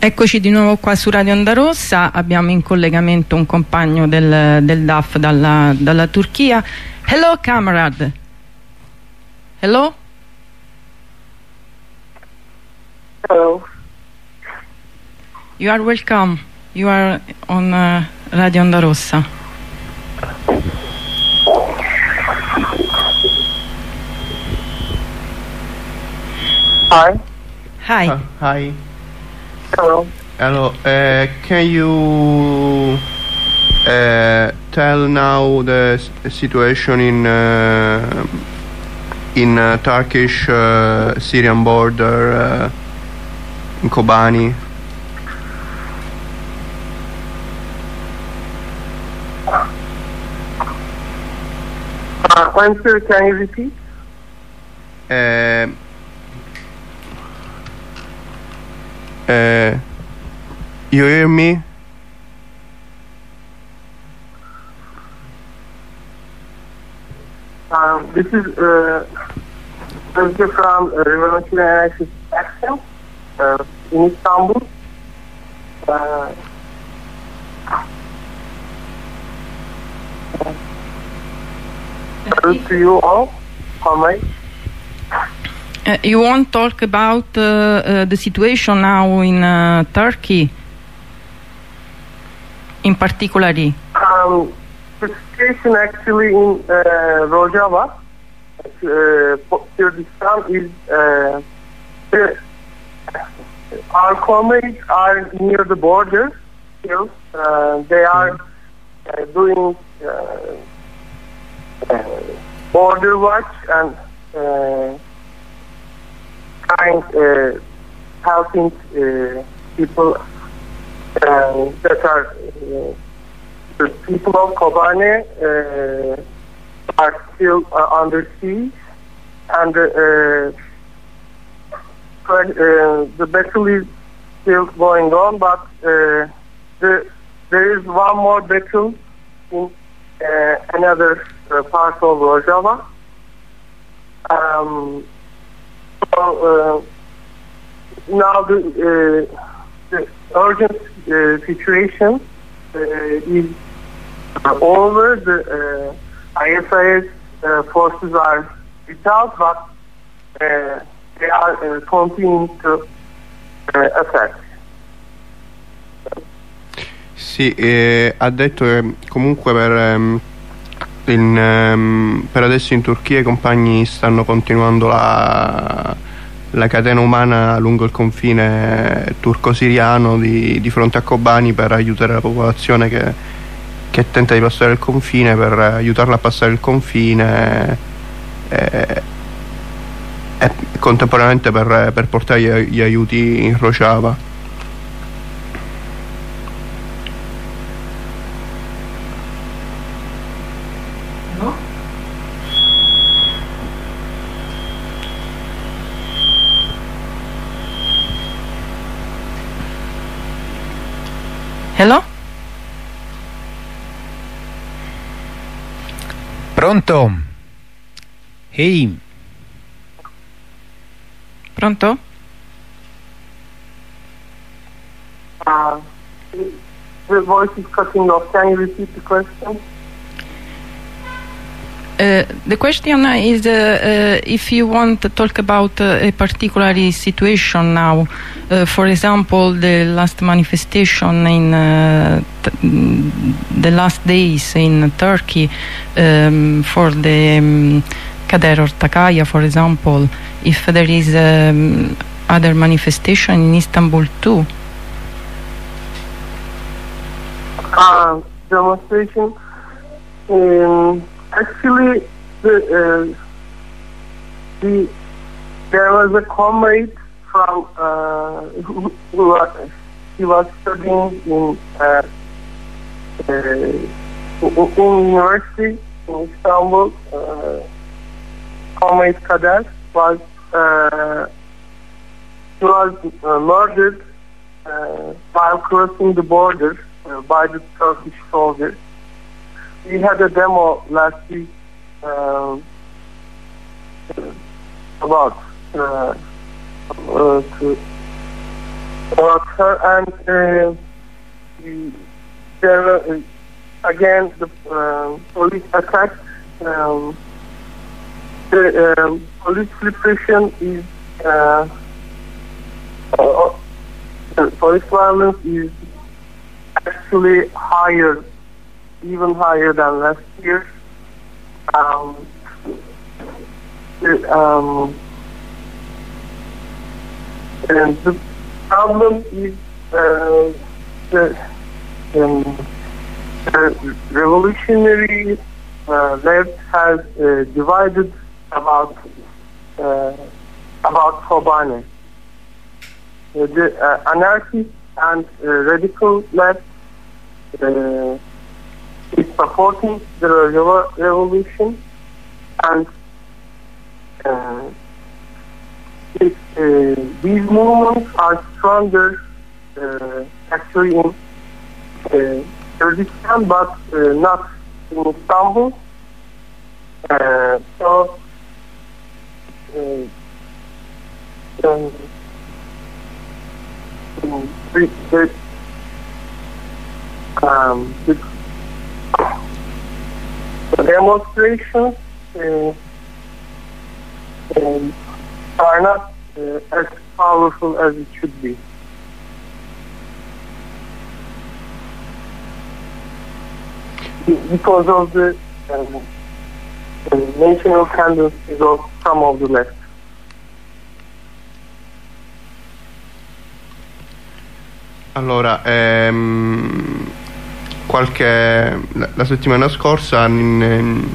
Eccoci di nuovo qua su Radio Onda Rossa, abbiamo in collegamento un compagno del, del DAF dalla, dalla Turchia. Hello camarad. Hello? Hello. You are welcome. You are on uh, Radio Onda Rossa. Hi. Hi. Uh, hi. Hello. Hello. Uh, can you uh, tell now the s- situation in uh, in uh, Turkish uh, Syrian border uh, in Kobani? Uh, I'm sorry, can you repeat? Uh, you hear me? Um, this is uh, from uh, Revolutionary Anarchist Action uh, in Istanbul. Uh, Hello to you all. How am I? Uh, you want to talk about uh, uh, the situation now in uh, Turkey, in particularly? Um, the situation actually in uh, Rojava, uh, Kurdistan is uh, the, our comrades are near the border still. Uh, they are uh, doing uh, uh, border watch and uh, trying uh, helping uh, people uh, that are uh, the people of Kobane uh, are still under siege, and the battle is still going on. But the, there is one more battle in another part of Rojava. Um, so, now the, the urgent uh, situation uh, is uh, over. The uh, ISIS uh, forces are without, but uh, they are uh, continuing to uh, attack. Sì, eh, ha detto che comunque per, ehm, in, ehm, per adesso in Turchia i compagni stanno continuando la, la catena umana lungo il confine turco-siriano di, di fronte a Kobani per aiutare la popolazione che, che tenta di passare il confine, per aiutarla a passare il confine eh, e contemporaneamente per, per portare gli, gli aiuti in Rojava. Pronto? Ehi, Pronto? Uh, the voice is cutting off. Can you repeat the question? Uh, the question is uh, uh, if you want to talk about uh, a particular situation now, uh, for example, the last manifestation in mm, the last days in Turkey um, for the um, Kader Ortakaya, for example, if there is um, other manifestation in Istanbul too. uh, demonstration. Um, actually, the, uh, the there was a comrade from uh, who, who was, he was studying in uh, uh, in university in Istanbul. Uh, comrade Kader was uh, he was uh, murdered uh, while crossing the border by the Turkish soldiers. We had a demo last week um, about uh, uh, to about her and uh, there uh, again the uh, police attack. Um, the um, police repression is uh, uh, police violence is actually higher, even higher than last year. Um, the, um, and the problem is uh, the, um, the revolutionary uh, left has uh, divided about uh, about Kobane. The uh, anarchist and uh, radical left uh, supporting the revolution and uh, it, uh, these movements are stronger uh, actually in uh, Kurdistan but uh, not in Istanbul. Uh, so uh, um, um, the, the, um, the, the demonstrations uh, um, are not uh, as powerful as it should be. Be- Because of the um, uh, national tendencies of some of the left. Allora, ehm, qualche, la, settimana scorsa in- in-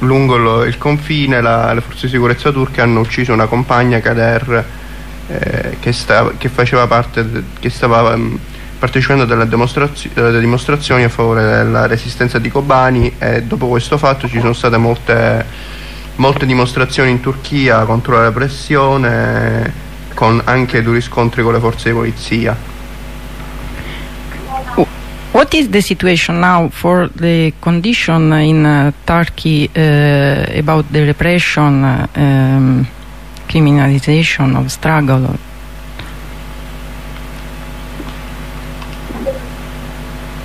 lungo lo- il confine la- le forze di sicurezza turche hanno ucciso una compagna Kader eh, che, sta- che faceva parte, de- che stava ehm, partecipando delle, dimostrazio- dimostrazioni a favore della resistenza di Kobani e dopo questo fatto ci sono state molte, molte dimostrazioni in Turchia contro la repressione con anche duri scontri con le forze di polizia. What is the situation now for the condition in uh, Turkey uh, about the repression, uh, um, criminalization of struggle?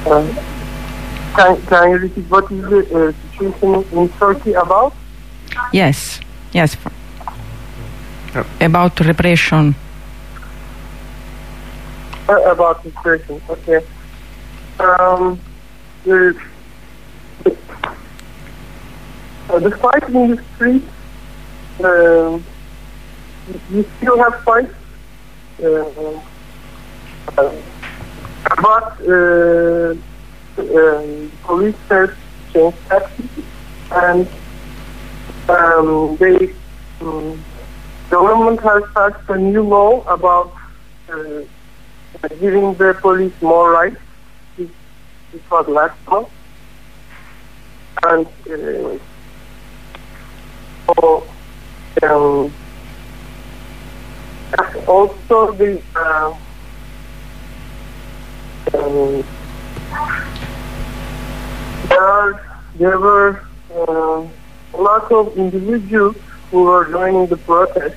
Uh, can, can you repeat what is the uh, situation in Turkey about? Yes, yes. Yep. About repression. Uh, about person, okay. Um, the, uh, the fight in the street, um, you still have fights, uh, uh, but uh, um, police has changed tactics and um, they um, government has passed a new law about uh, giving the police more rights. It was last month. And uh, so, um, also the uh, um, there there were uh, a lot of individuals who were joining the protest,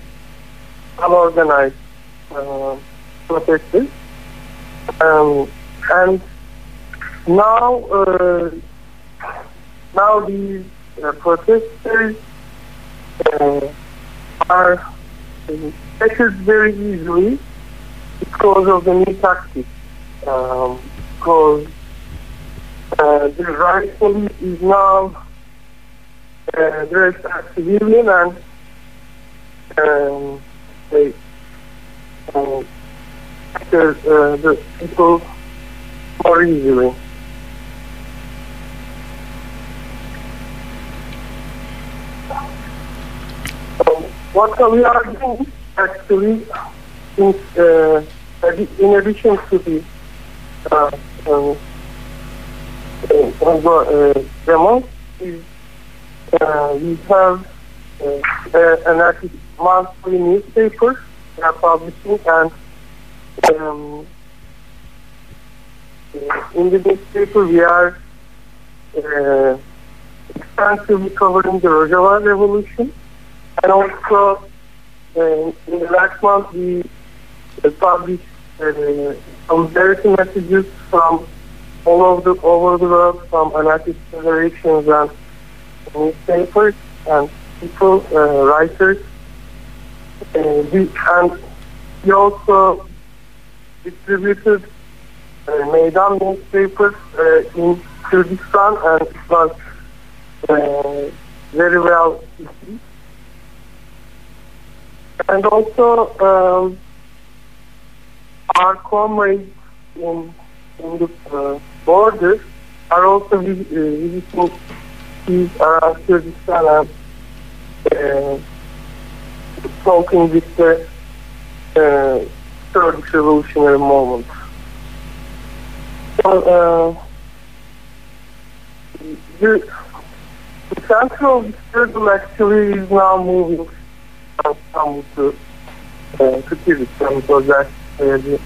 unorganized uh, protesters. Um, and now, uh, now these uh, protesters uh, are captured very easily because of the new tactics. Um, because uh, the riot police is now uh, dressed as civilian and um, they um, capture uh, the people more easily. So what we are doing actually, in, uh, in addition to the uh, um, uh, demos, is uh, we have an artic- monthly newspaper we are publishing and um, in the newspaper we are extensively covering the Rojava revolution and also uh, in the last month we uh, published uh, solidarity messages from all over the, over the world, from anarchist federations and newspapers and people, writers. We, and we also distributed uh, Meydan newspapers uh, in Kurdistan and it was uh, very well received. And also um, our comrades in, in the uh, borders are also uh, visiting these around Kurdistan and uh, talking with the uh, Kurdish revolutionary movement. So, uh, the, the center of struggle actually is now moving from Istanbul to, to Kurdistan because that's where the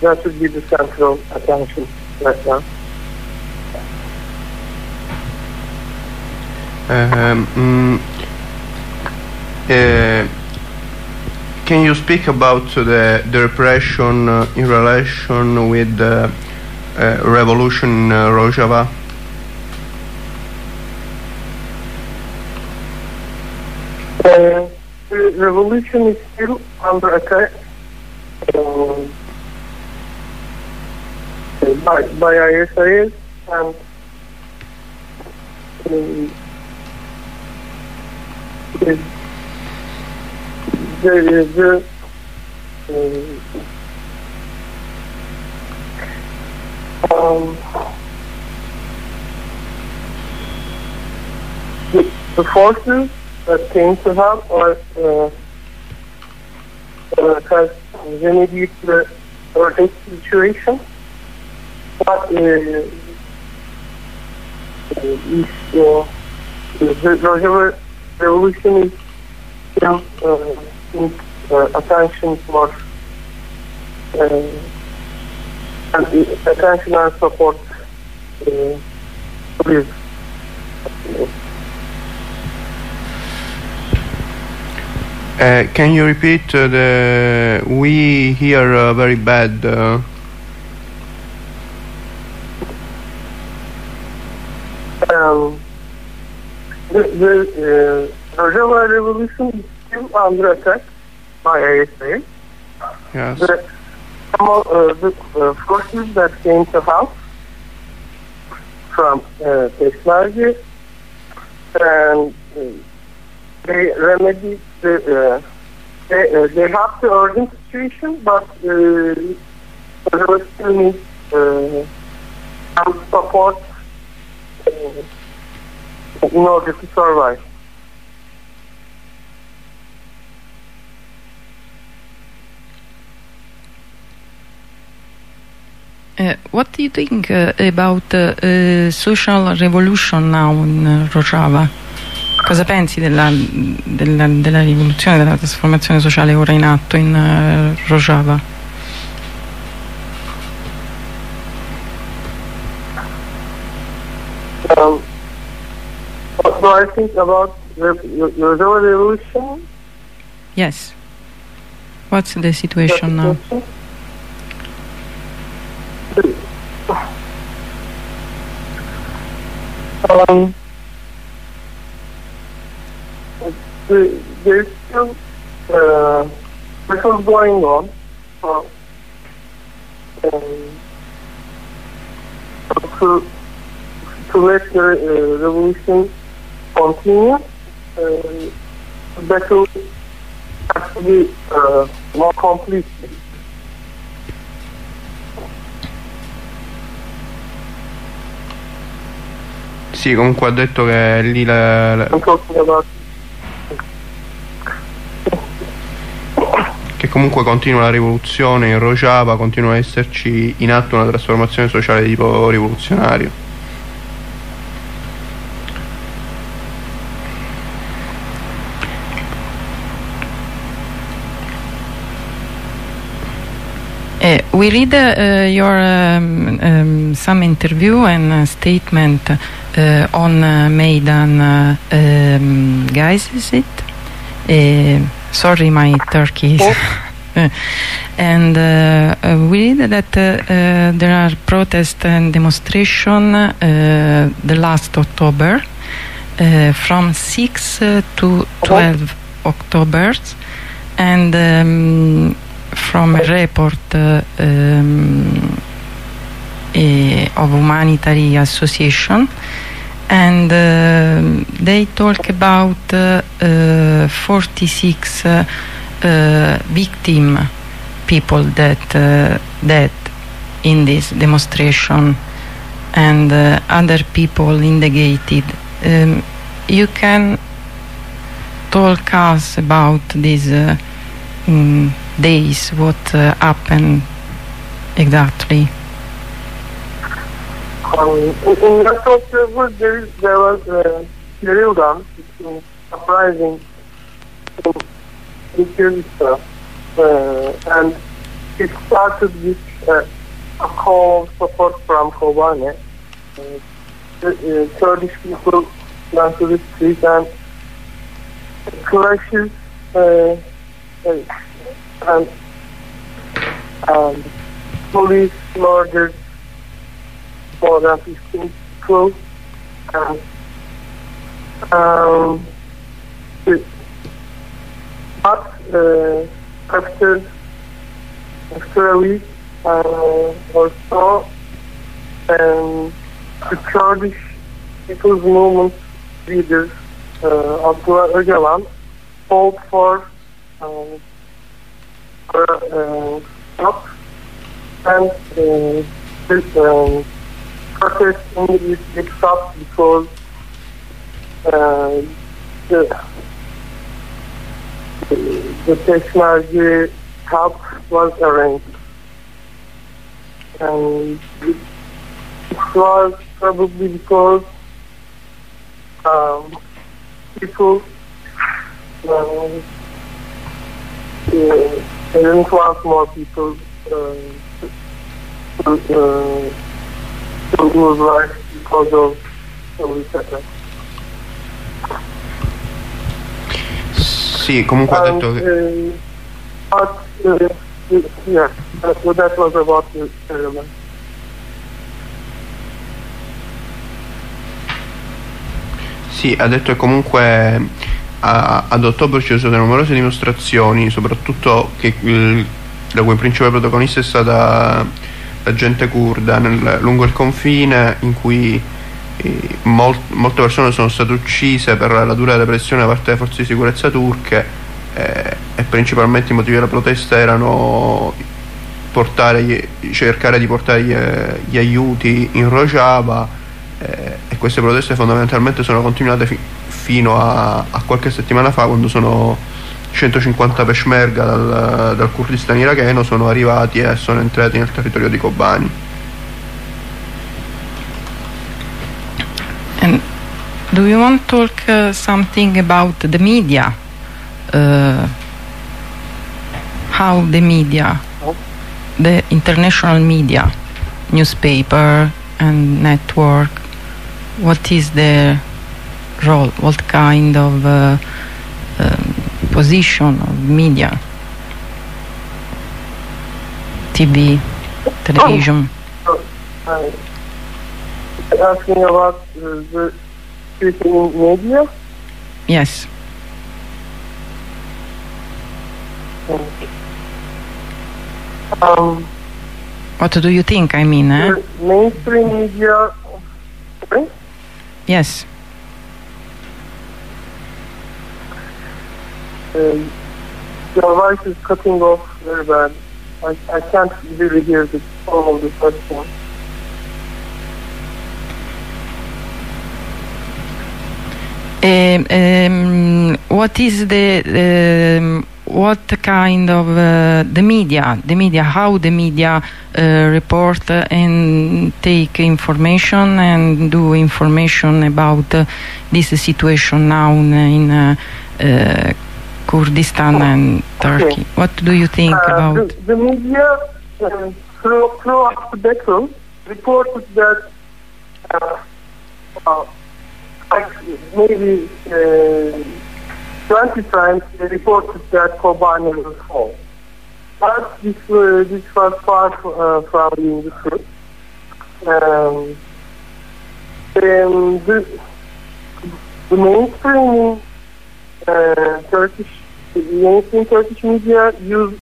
that should be the central attention right now. Um, uh, can you speak about the, the repression uh, in relation with the revolution in uh, Rojava? Uh, the revolution is still under attack um, by, by ISIS and um, the, the um, the, the forces that came to help or uh, uh, has remedied the urgent situation. But uh, is, uh, the revolution is still uh, in uh, attention for and the attention and support uh, please. Uh, can you repeat uh, the we hear uh, very bad uh, Um, the the uh, Rojava revolution is still under attack by ISIS. yes The, some of uh, the uh, forces that came to help from uh, Peshmerga and uh, they remedied the they, uh, they have the urgent situation, but uh, Rojava still need uh, some support uh, in order to survive. Uh, what do you think uh, about uh, social revolution now in Rojava? Cosa pensi della, della, della rivoluzione, della trasformazione sociale ora in atto in Rojava? Um, what do I think about the the Rojava revolution? Yes. What's the situation now? Um, there's still uh, battles going on. Uh, um, to, to let the uh, revolution continue, uh, battle has to be uh, more complete. Sì comunque ha detto che lì la- la- che comunque continua la rivoluzione in Rojava continua ad esserci in atto una trasformazione sociale di tipo rivoluzionario. Uh, we read uh, your um, um, some interview and uh, statement. uh, on uh, Meydan um, guys is it sorry my Turkey. Is and uh, uh, we read that uh, there are protests and demonstration the last October from 6 uh, to 12 October. And um, from a report um, eh, of humanitarian association and uh, they talk about uh, uh, 46 uh, uh, victim people that uh, dead in this demonstration and uh, other people indicated um, you can talk us about these uh, mm, days what uh, happened exactly Um, in, in that there, is- there was a drill gun, which is surprising in Kurdistan. Uh, and it started with uh, a call support from Kobane. Uh, uh, Kurdish people went to the street and clashes uh, and um, police murdered more than 15 people. And, um, it- but uh, after, after a week uh, or so, um, the Kurdish People's Movement leaders, uh, Abdullah Öcalan, called for um, for uh, stop and uh, this um, protest immediately stopped because uh, the the technology help was arranged. And it, was probably because um, people um, uh, didn't want more people uh, uh, to lose life because of resettlement. Sì, comunque ha And, detto che... uh, but, uh, yeah, that, that was about the experiment. Sì, ha detto che comunque a- ad ottobre ci sono state numerose dimostrazioni, soprattutto che il- da cui principale protagonista è stata la gente kurda lungo il confine in cui eh, mol- molte persone sono state uccise per la dura repressione da parte delle forze di sicurezza turche eh, e principalmente i motivi della protesta erano portare cercare di portare gli, gli aiuti in Rojava eh, e queste proteste fondamentalmente sono continuate fi- fino a, a qualche settimana fa quando sono 150 peshmerga dal, dal Kurdistan iracheno sono arrivati e sono entrati nel territorio di Kobani And do you want to talk uh, something about the media? Uh, how the media, the international media, newspaper and network, what is their role? What kind of uh, position of media? TV, television. Uh, asking about uh, the in media. Yes. Um, What do you think? I mean, eh? mainstream media. Yes. Uh, your voice is cutting off very bad. I, I can't really hear the tone of the first one. Um, um, what is the um, what kind of uh, the media the media how the media uh, report and take information and do information about uh, this situation now in uh, uh, Kurdistan and Turkey what do you think Uh, about the, the media uh, through, throughout the battle reported that uh, uh, like maybe uh, 20 times they reported that Kobani will fall. But this, uh, this was far uh, from the truth. Um, and the, the mainstream uh, Turkish, the mainstream Turkish media use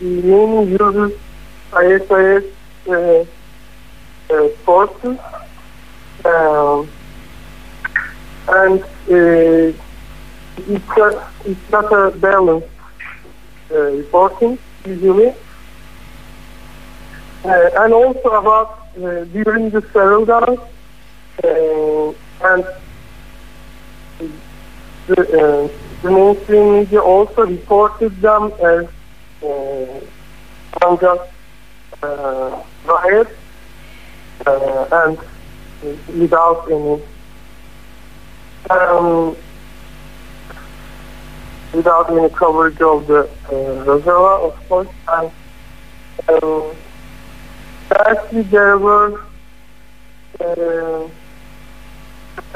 mainly uses ISIS uh, uh, forces, um, and uh, it's not, it's not a balanced uh, reporting usually. Uh, and also about uh, during the settle uh, and the, uh, the mainstream media also reported them as uh, unjust uh, riots uh, and without any um, without any coverage of the uh, Rojava, of course. And um, actually, there were uh, there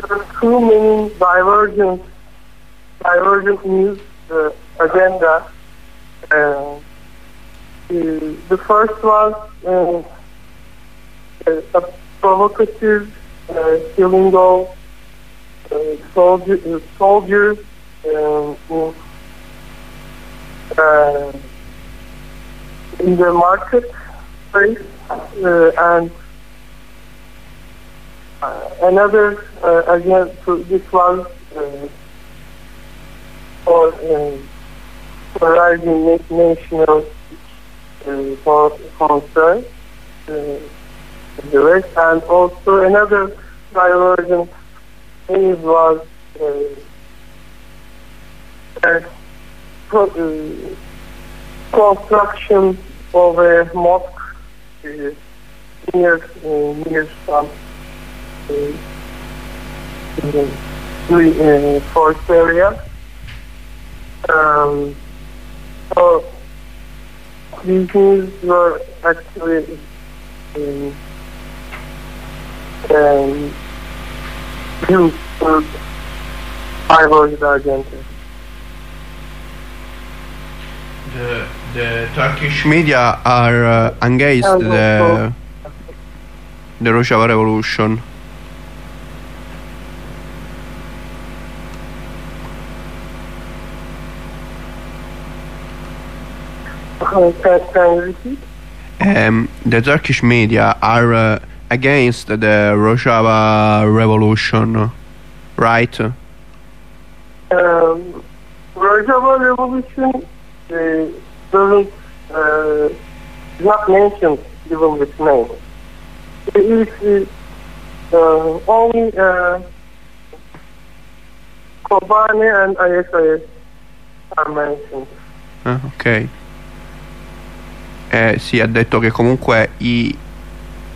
were too many divergent divergent news uh, agenda. Uh, the, first was uh, a provocative uh, killing of uh, soldier, uh, soldiers um, in, in the market place and another again so this was uh, rising national uh, concern uh, the rest and also another divergent news was uh, uh, pro- uh, construction of a mosque uh, near uh, near some uh, uh, forest area. Um, so these were actually um, um, used for divergent agenda. The, the Turkish media are uh, against the the Rojava revolution. Uh, can, can you repeat? Um, the Turkish media are uh, against the Rojava revolution, right? Um, Rojava Revolution uh, doesn't uh, is not mentioned even its name. It is uh, only uh, Kobani and ISIS are mentioned. Ah, ok. Eh, sì, ha detto che comunque i,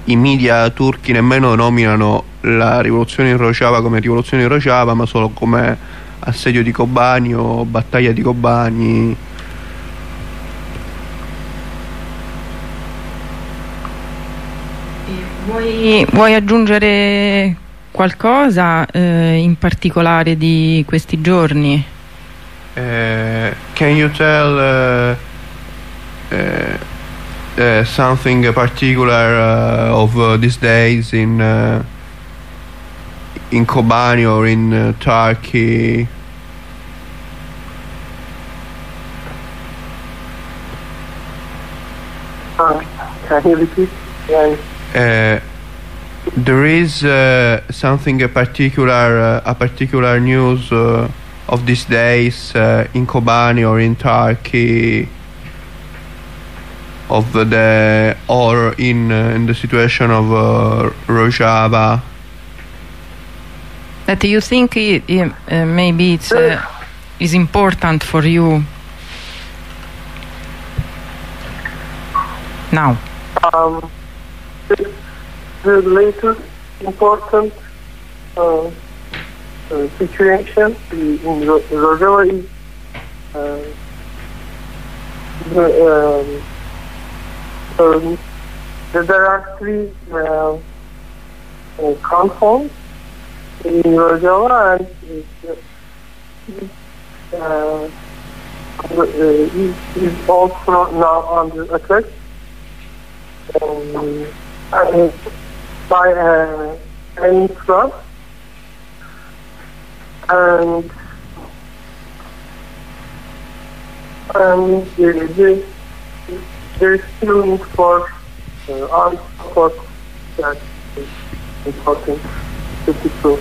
i media turchi nemmeno nominano la rivoluzione in Rojava come rivoluzione in Rojava, ma solo come assedio di Kobani o battaglia di Kobani. Vuoi, vuoi aggiungere qualcosa eh, in particolare di questi giorni? Uh, can you tell uh, uh, uh, something particular uh, of uh, these days in uh, in Kobani or in uh, Turkey? Uh, can you repeat? Uh, there is uh, something a particular uh, a particular news uh, of these days uh, in Kobani or in Turkey of the or in uh, in the situation of uh, Rojava. That you think it, it, uh, maybe it's uh, is important for you now? um, the, the latest important uh, uh, situation in Ro- Rojava is uh, the, um, um, there are three uh, uh, canton in Rojava and uh, uh, is, is also now under attack um, by uh, Entra and and uh, they, they're still need for uh, armed support that is important to people.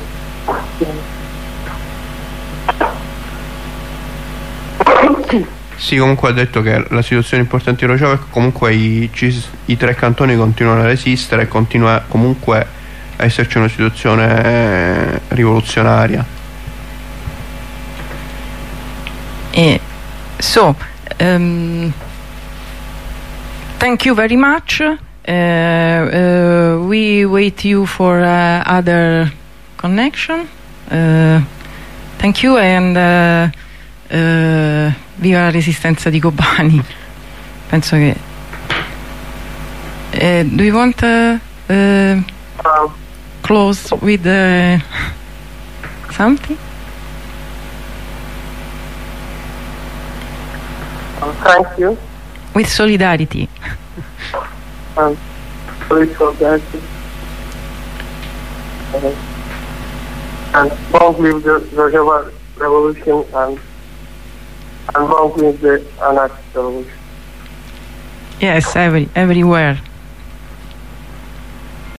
Sì, comunque ha detto che la situazione importante di Rojava è che comunque i, ci- i tre cantoni continuano a resistere e continua comunque a esserci una situazione eh, rivoluzionaria. Eh, so, um, thank you very much. Uh, uh, we wait you for uh, other connection. Thank you and viva la resistenza di Kobani. Penso che. Eh, do you want uh, Um, close with uh, something? uh, thank you. With solidarity. for that. Uh, and long live the Rojava revolution and and long live the anarchist revolution. Yes, every, everywhere.